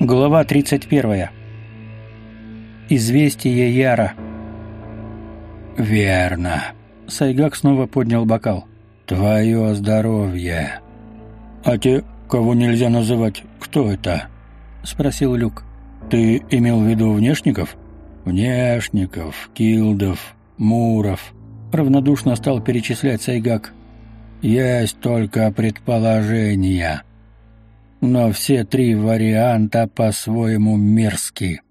Глава 31. Известие Яра. Верно. Сайгак снова поднял бокал. Твое здоровье. А те, кого нельзя называть, кто это? спросил Люк. Ты имел в виду внешников? Внешников, килдов, муров. Равнодушно стал перечислять Сайгак. Есть только предположения но все три варианта по-своему мерзкие.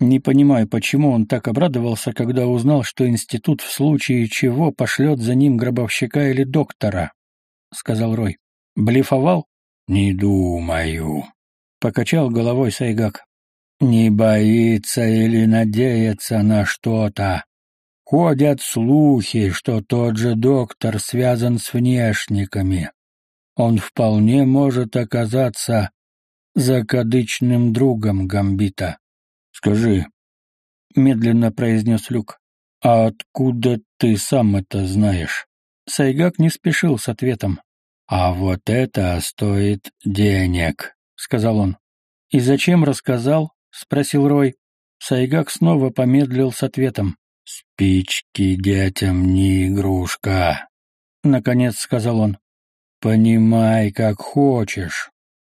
Не понимаю, почему он так обрадовался, когда узнал, что институт в случае чего пошлет за ним гробовщика или доктора, — сказал Рой. Блефовал? Не думаю. Покачал головой Сайгак. Не боится или надеется на что-то. Ходят слухи, что тот же доктор связан с внешниками он вполне может оказаться закадычным другом Гамбита. Скажи, медленно произнес Люк. А откуда ты сам это знаешь? Сайгак не спешил с ответом. А вот это стоит денег, сказал он. И зачем рассказал? спросил Рой. Сайгак снова помедлил с ответом. Спички детям не игрушка, наконец сказал он. Понимай, как хочешь,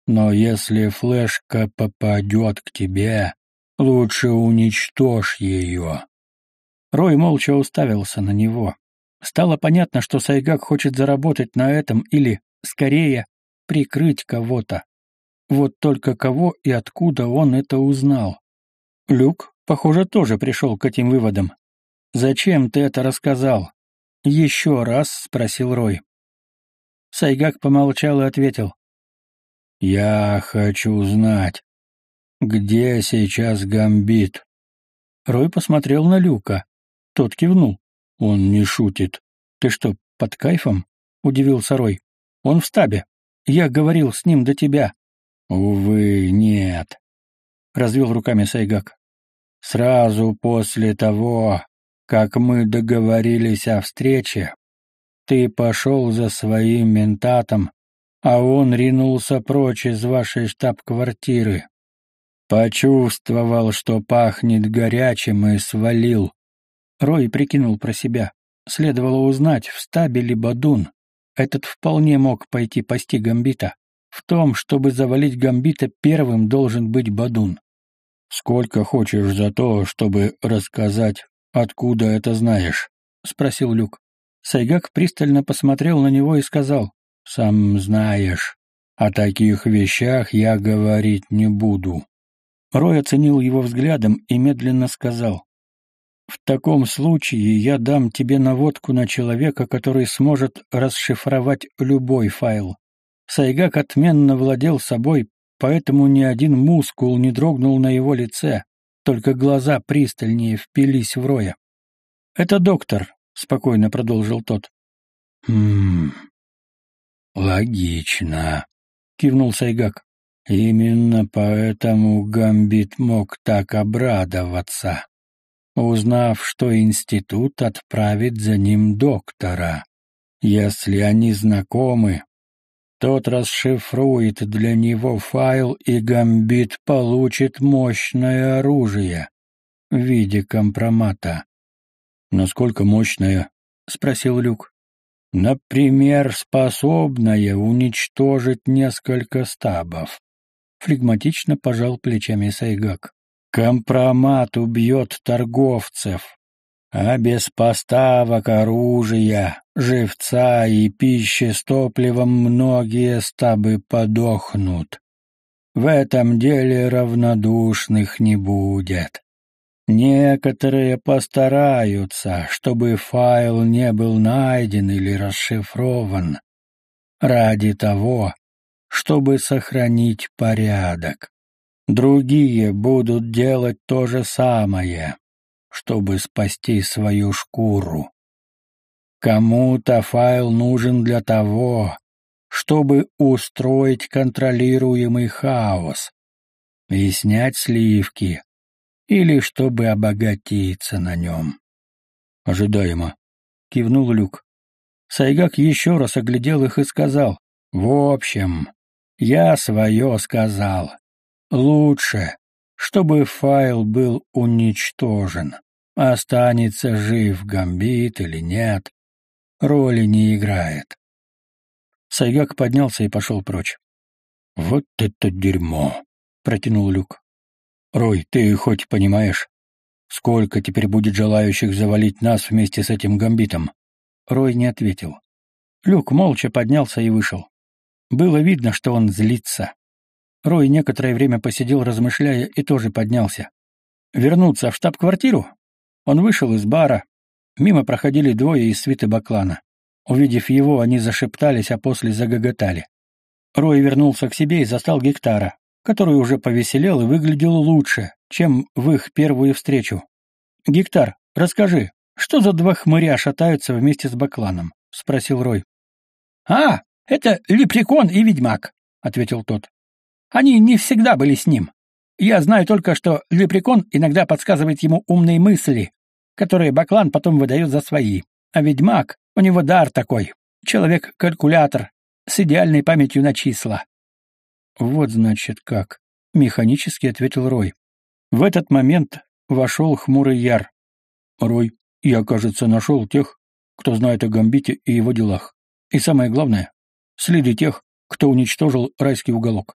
но если флешка попадет к тебе, лучше уничтожь ее. Рой молча уставился на него. Стало понятно, что Сайгак хочет заработать на этом или, скорее, прикрыть кого-то. Вот только кого и откуда он это узнал. Люк, похоже, тоже пришел к этим выводам. «Зачем ты это рассказал?» «Еще раз», — спросил Рой. Сайгак помолчал и ответил. «Я хочу знать, где сейчас Гамбит?» Рой посмотрел на Люка. Тот кивнул. «Он не шутит». «Ты что, под кайфом?» — удивился Рой. «Он в стабе. Я говорил с ним до тебя». «Увы, нет», — развел руками Сайгак. «Сразу после того, как мы договорились о встрече, ты пошел за своим ментатом, а он ринулся прочь из вашей штаб-квартиры. Почувствовал, что пахнет горячим, и свалил. Рой прикинул про себя. Следовало узнать, в стабе ли Бадун. Этот вполне мог пойти пасти Гамбита. В том, чтобы завалить Гамбита, первым должен быть Бадун. «Сколько хочешь за то, чтобы рассказать, откуда это знаешь?» — спросил Люк. Сайгак пристально посмотрел на него и сказал, «Сам знаешь, о таких вещах я говорить не буду». Рой оценил его взглядом и медленно сказал, «В таком случае я дам тебе наводку на человека, который сможет расшифровать любой файл». Сайгак отменно владел собой, поэтому ни один мускул не дрогнул на его лице, только глаза пристальнее впились в Роя. «Это доктор», — спокойно продолжил тот. «Хм... Логично», — кивнул Сайгак. «Именно поэтому Гамбит мог так обрадоваться, узнав, что институт отправит за ним доктора. Если они знакомы, тот расшифрует для него файл, и Гамбит получит мощное оружие в виде компромата. «Насколько мощная?» — спросил Люк. «Например, способная уничтожить несколько стабов». Флегматично пожал плечами Сайгак. «Компромат убьет торговцев, а без поставок оружия, живца и пищи с топливом многие стабы подохнут. В этом деле равнодушных не будет. Некоторые постараются, чтобы файл не был найден или расшифрован, ради того, чтобы сохранить порядок. Другие будут делать то же самое, чтобы спасти свою шкуру. Кому-то файл нужен для того, чтобы устроить контролируемый хаос и снять сливки, или чтобы обогатиться на нем. Ожидаемо, кивнул Люк. Сайгак еще раз оглядел их и сказал, «В общем, я свое сказал. Лучше, чтобы файл был уничтожен. Останется жив Гамбит или нет, роли не играет. Сайгак поднялся и пошел прочь. «Вот это дерьмо!» — протянул Люк. «Рой, ты хоть понимаешь, сколько теперь будет желающих завалить нас вместе с этим гамбитом?» Рой не ответил. Люк молча поднялся и вышел. Было видно, что он злится. Рой некоторое время посидел, размышляя, и тоже поднялся. Вернуться в штаб-квартиру? Он вышел из бара. Мимо проходили двое из свиты Баклана. Увидев его, они зашептались, а после загоготали. Рой вернулся к себе и застал Гектара, который уже повеселел и выглядел лучше, чем в их первую встречу. «Гектар, расскажи, что за два хмыря шатаются вместе с Бакланом?» — спросил Рой. «А, это Лепрекон и Ведьмак», — ответил тот. «Они не всегда были с ним. Я знаю только, что Лепрекон иногда подсказывает ему умные мысли, которые Баклан потом выдает за свои. А Ведьмак, у него дар такой, человек-калькулятор, с идеальной памятью на числа». «Вот, значит, как», — механически ответил Рой. В этот момент вошел хмурый Яр. «Рой, я, кажется, нашел тех, кто знает о Гамбите и его делах. И самое главное, следы тех, кто уничтожил райский уголок.